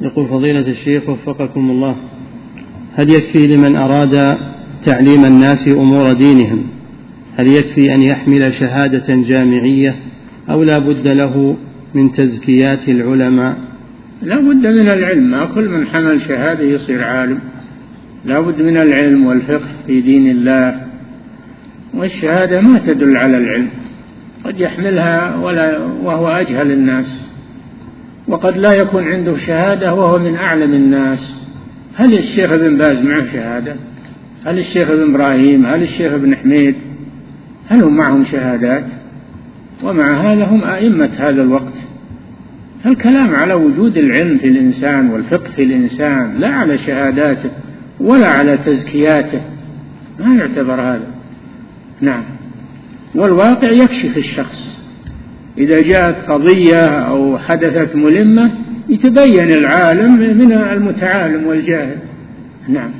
يقول فضيلة الشيخ وفقكم الله هل يكفي لمن أراد تعليم الناس أمور دينهم؟ هل يكفي أن يحمل شهادة جامعية أو لا بد له من تزكيات العلماء؟ لا بد من العلم ما كل من حمل شهادة يصير عالم. لا بد من العلم والفقه في دين الله. والشهادة ما تدل على العلم قد يحملها ولا وهو أجهل الناس. وقد لا يكون عنده شهادة وهو من أعلم الناس. هل الشيخ ابن باز معه شهادة؟ هل الشيخ ابن إبراهيم؟ هل الشيخ ابن حميد؟ هل هم معهم شهادات؟ ومع هذا هم أئمة هذا الوقت. فالكلام على وجود العلم في الإنسان والفقه في الإنسان لا على شهاداته ولا على تزكياته. ما يعتبر هذا. نعم. والواقع يكشف الشخص. إذا جاءت قضية أو حدثت ملمة يتبين العالم من المتعالم والجاهل. نعم.